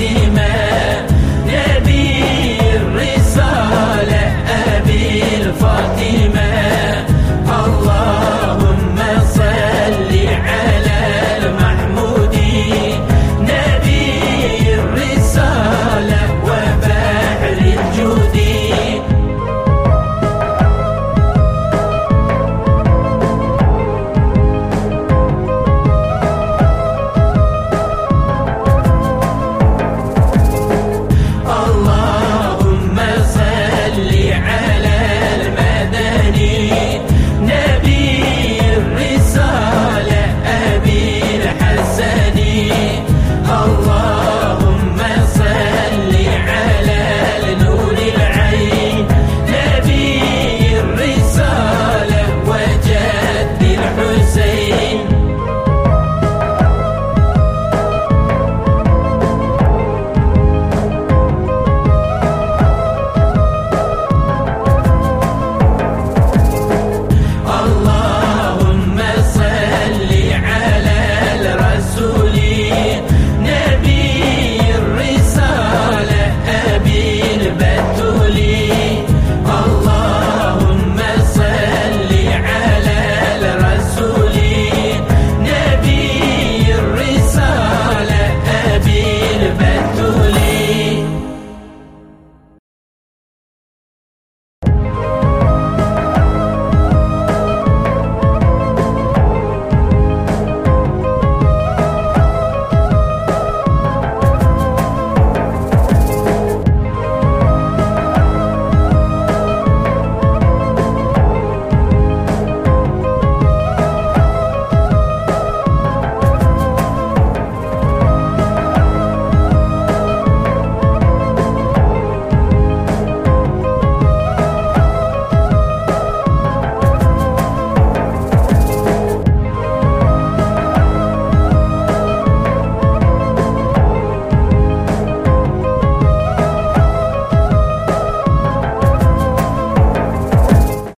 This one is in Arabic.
Fatima